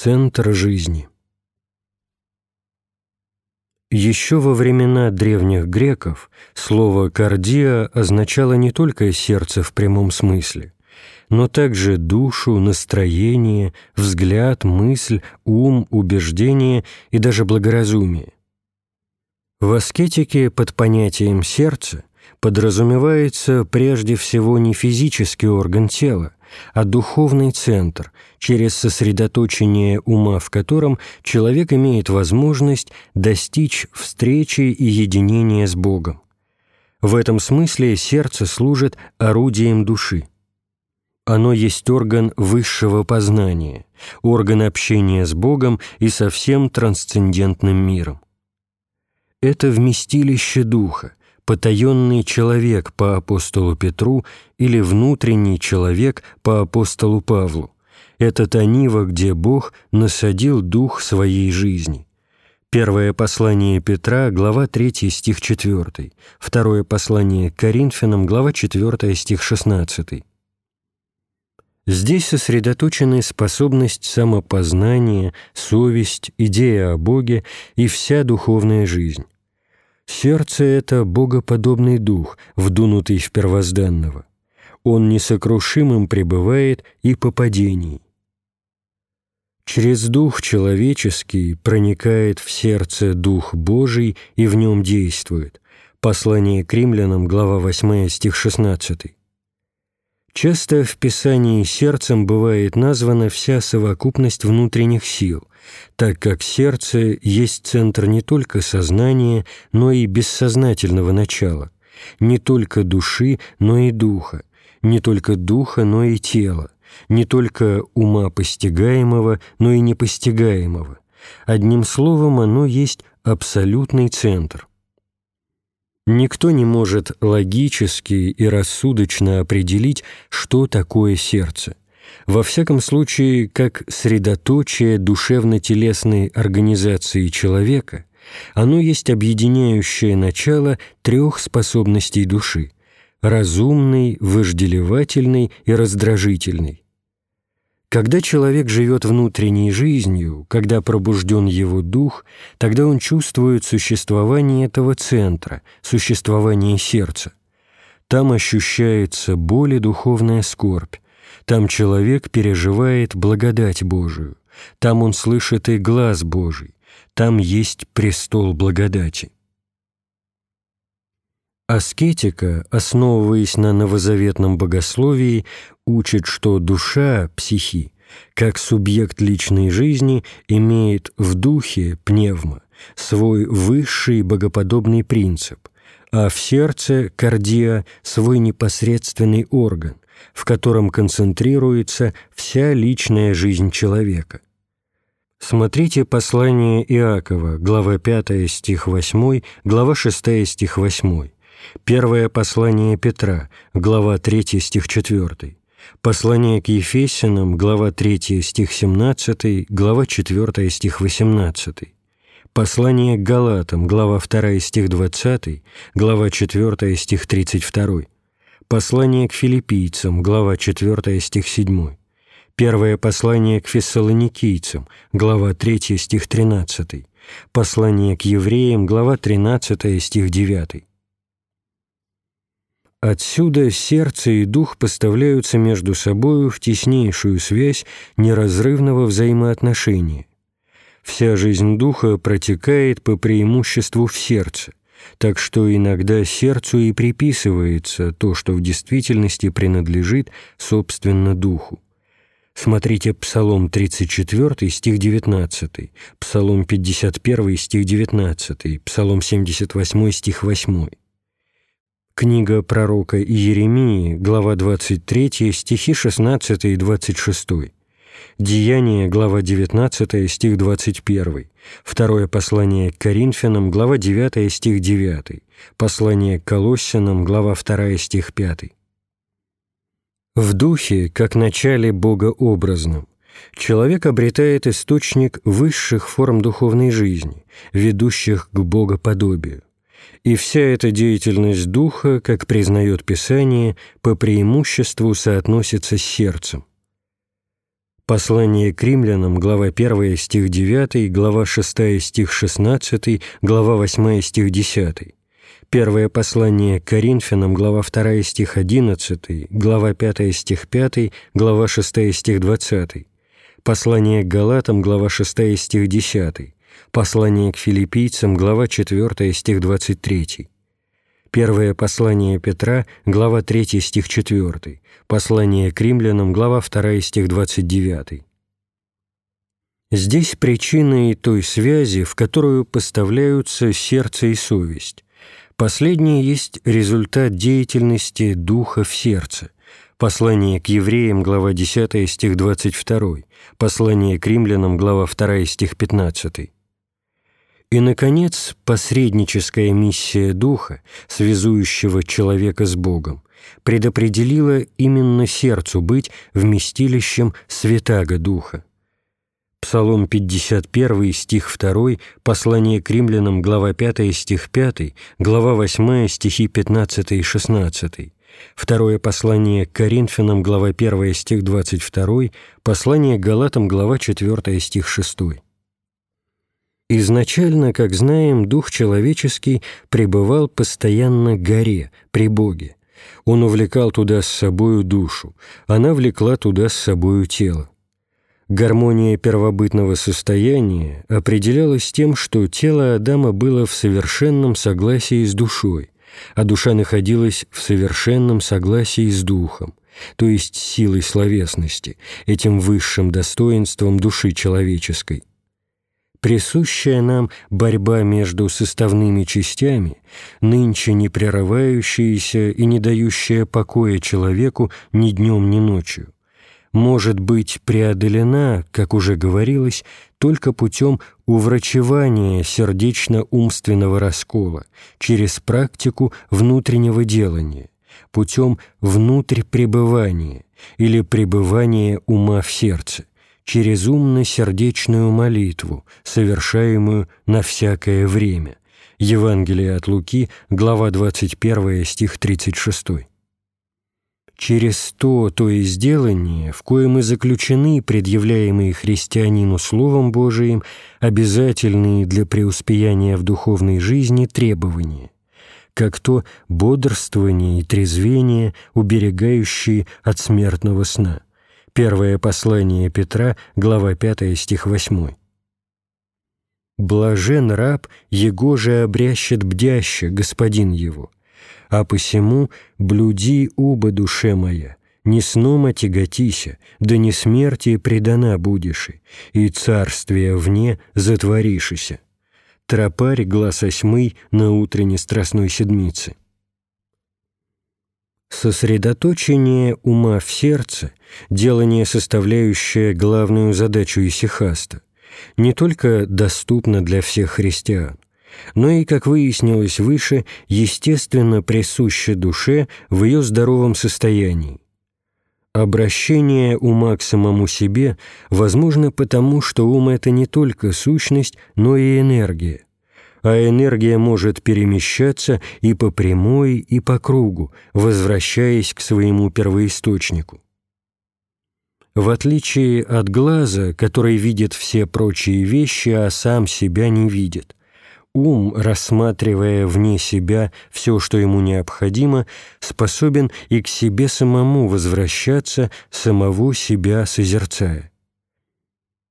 Центр жизни. Еще во времена древних греков слово «кардия» означало не только сердце в прямом смысле, но также душу, настроение, взгляд, мысль, ум, убеждение и даже благоразумие. В аскетике под понятием «сердце» подразумевается прежде всего не физический орган тела, а духовный центр, через сосредоточение ума в котором человек имеет возможность достичь встречи и единения с Богом. В этом смысле сердце служит орудием души. Оно есть орган высшего познания, орган общения с Богом и со всем трансцендентным миром. Это вместилище Духа, потаенный человек по апостолу Петру или внутренний человек по апостолу Павлу. Это та нива, где Бог насадил дух своей жизни. Первое послание Петра, глава 3, стих 4. Второе послание Коринфянам, глава 4, стих 16. Здесь сосредоточены способность самопознания, совесть, идея о Боге и вся духовная жизнь. Сердце — это богоподобный дух, вдунутый в первозданного. Он несокрушимым пребывает и по падении. Через дух человеческий проникает в сердце дух Божий и в нем действует. Послание к римлянам, глава 8, стих 16. Часто в Писании сердцем бывает названа вся совокупность внутренних сил, так как сердце есть центр не только сознания, но и бессознательного начала, не только души, но и духа, не только духа, но и тела, не только ума постигаемого, но и непостигаемого. Одним словом, оно есть абсолютный центр. Никто не может логически и рассудочно определить, что такое сердце. Во всяком случае, как средоточие душевно-телесной организации человека, оно есть объединяющее начало трех способностей души – разумной, вожделевательной и раздражительной. Когда человек живет внутренней жизнью, когда пробужден его дух, тогда он чувствует существование этого центра, существование сердца. Там ощущается боль и духовная скорбь, там человек переживает благодать Божию, там он слышит и глаз Божий, там есть престол благодати. Аскетика, основываясь на новозаветном богословии, учит, что душа, психи, как субъект личной жизни, имеет в духе, пневма, свой высший богоподобный принцип, а в сердце, кардия, свой непосредственный орган, в котором концентрируется вся личная жизнь человека. Смотрите послание Иакова, глава 5, стих 8, глава 6, стих 8. Первое послание Петра, глава 3, стих 4. Послание к Ефесянам, глава 3, стих 17, глава 4, стих 18. Послание к Галатам, глава 2, стих 20, глава 4, стих 32. Послание к филиппийцам, глава 4, стих 7. Первое послание к фессалоникийцам, глава 3, стих 13. Послание к евреям, глава 13, стих 9. Отсюда сердце и дух поставляются между собою в теснейшую связь неразрывного взаимоотношения. Вся жизнь духа протекает по преимуществу в сердце, так что иногда сердцу и приписывается то, что в действительности принадлежит, собственно, духу. Смотрите Псалом 34, стих 19, Псалом 51, стих 19, Псалом 78, стих 8. Книга пророка Иеремии, глава 23, стихи 16 и 26. Деяние, глава 19, стих 21. Второе послание к Коринфянам, глава 9, стих 9. Послание к Колоссянам, глава 2, стих 5. В духе, как начале богообразном, человек обретает источник высших форм духовной жизни, ведущих к богоподобию и вся эта деятельность духа, как признает Писание, по преимуществу соотносится с сердцем. Послание к римлянам, глава 1, стих 9, глава 6, стих 16, глава 8, стих 10. Первое послание к Коринфянам, глава 2, стих 11, глава 5, стих 5, глава 6, стих 20. Послание к Галатам, глава 6, стих 10. Послание к филиппийцам, глава 4, стих 23. Первое послание Петра, глава 3, стих 4. Послание к римлянам, глава 2, стих 29. Здесь причина и той связи, в которую поставляются сердце и совесть. Последнее есть результат деятельности духа в сердце. Послание к евреям, глава 10, стих 22. Послание к римлянам, глава 2, стих 15. И, наконец, посредническая миссия Духа, связующего человека с Богом, предопределила именно сердцу быть вместилищем святаго Духа. Псалом 51, стих 2, послание к римлянам, глава 5, стих 5, глава 8, стихи 15 и 16, второе послание к Коринфянам, глава 1, стих 22, послание к Галатам, глава 4, стих 6. Изначально, как знаем, дух человеческий пребывал постоянно горе, при Боге. Он увлекал туда с собою душу, она влекла туда с собою тело. Гармония первобытного состояния определялась тем, что тело Адама было в совершенном согласии с душой, а душа находилась в совершенном согласии с духом, то есть силой словесности, этим высшим достоинством души человеческой – присущая нам борьба между составными частями, нынче не прерывающаяся и не дающая покоя человеку ни днем, ни ночью, может быть преодолена, как уже говорилось, только путем уврачевания сердечно-умственного раскола через практику внутреннего делания, путем внутрь пребывания или пребывания ума в сердце – через умно-сердечную молитву, совершаемую на всякое время. Евангелие от Луки, глава 21, стих 36. Через то, то и сделание, в коем и заключены предъявляемые христианину Словом Божиим обязательные для преуспеяния в духовной жизни требования, как то бодрствование и трезвение, уберегающие от смертного сна – Первое послание Петра, глава 5, стих 8. «Блажен раб, его же обрящет бдяще, господин его, а посему блюди уба душе моя, не сном отяготися, да не смерти предана будешь, и царствие вне затворишися». Тропарь, глаз осьмый на утренней страстной седмице. Сосредоточение ума в сердце – делание, составляющее главную задачу исихаста, не только доступно для всех христиан, но и, как выяснилось выше, естественно присуще душе в ее здоровом состоянии. Обращение ума к самому себе возможно потому, что ум – это не только сущность, но и энергия, а энергия может перемещаться и по прямой, и по кругу, возвращаясь к своему первоисточнику. В отличие от глаза, который видит все прочие вещи, а сам себя не видит, ум, рассматривая вне себя все, что ему необходимо, способен и к себе самому возвращаться, самого себя созерцая.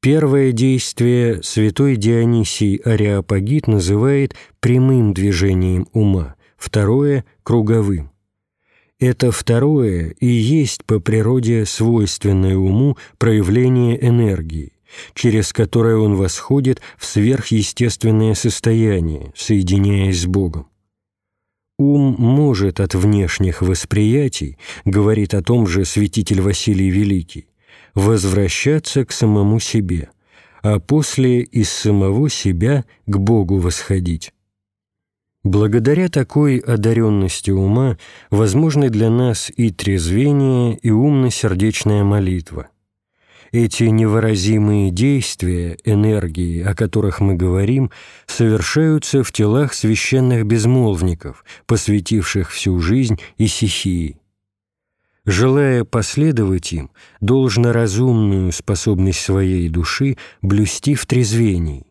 Первое действие святой Дионисий Ариапагит называет прямым движением ума, второе – круговым. Это второе и есть по природе свойственное уму проявление энергии, через которое он восходит в сверхъестественное состояние, соединяясь с Богом. Ум может от внешних восприятий, говорит о том же святитель Василий Великий, возвращаться к самому себе, а после из самого себя к Богу восходить. Благодаря такой одаренности ума возможны для нас и трезвение, и умно-сердечная молитва. Эти невыразимые действия, энергии, о которых мы говорим, совершаются в телах священных безмолвников, посвятивших всю жизнь и исихии. Желая последовать им, должно разумную способность своей души блюсти в трезвении,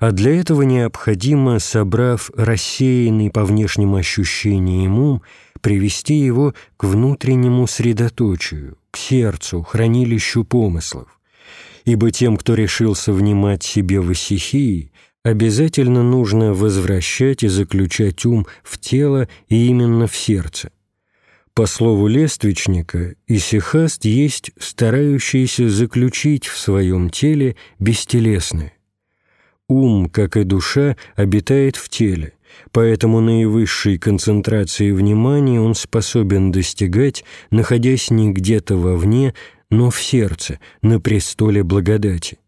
а для этого необходимо, собрав рассеянный по внешним ощущениям ум, привести его к внутреннему средоточию, к сердцу, хранилищу помыслов. Ибо тем, кто решился внимать себе в стихии, обязательно нужно возвращать и заключать ум в тело и именно в сердце. По слову лествичника, исихаст есть старающийся заключить в своем теле бестелесное. Ум, как и душа, обитает в теле, поэтому наивысшей концентрации внимания он способен достигать, находясь не где-то вовне, но в сердце, на престоле благодати.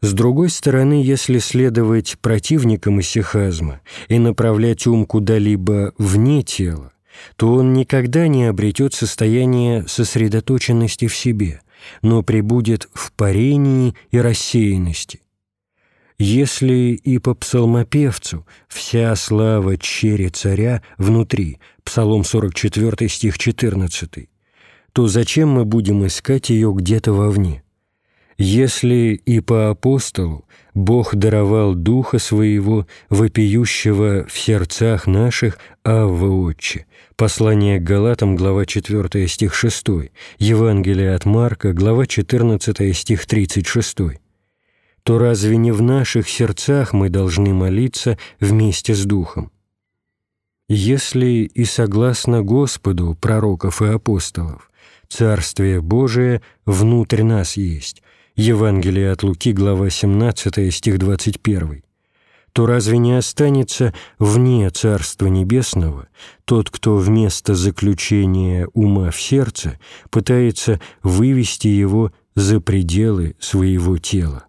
С другой стороны, если следовать противникам исихазма и направлять ум куда-либо вне тела, то он никогда не обретет состояние сосредоточенности в себе, но пребудет в парении и рассеянности. Если и по псалмопевцу вся слава чере царя внутри, Псалом 44, стих 14, то зачем мы будем искать ее где-то вовне? Если и по апостолу Бог даровал Духа Своего, вопиющего в сердцах наших, Авва Отче, послание к Галатам, глава 4, стих 6, Евангелие от Марка, глава 14, стих 36, то разве не в наших сердцах мы должны молиться вместе с Духом? Если и согласно Господу пророков и апостолов, Царствие Божие внутрь нас есть, Евангелие от Луки, глава 17, стих 21, то разве не останется вне Царства Небесного тот, кто вместо заключения ума в сердце пытается вывести его за пределы своего тела?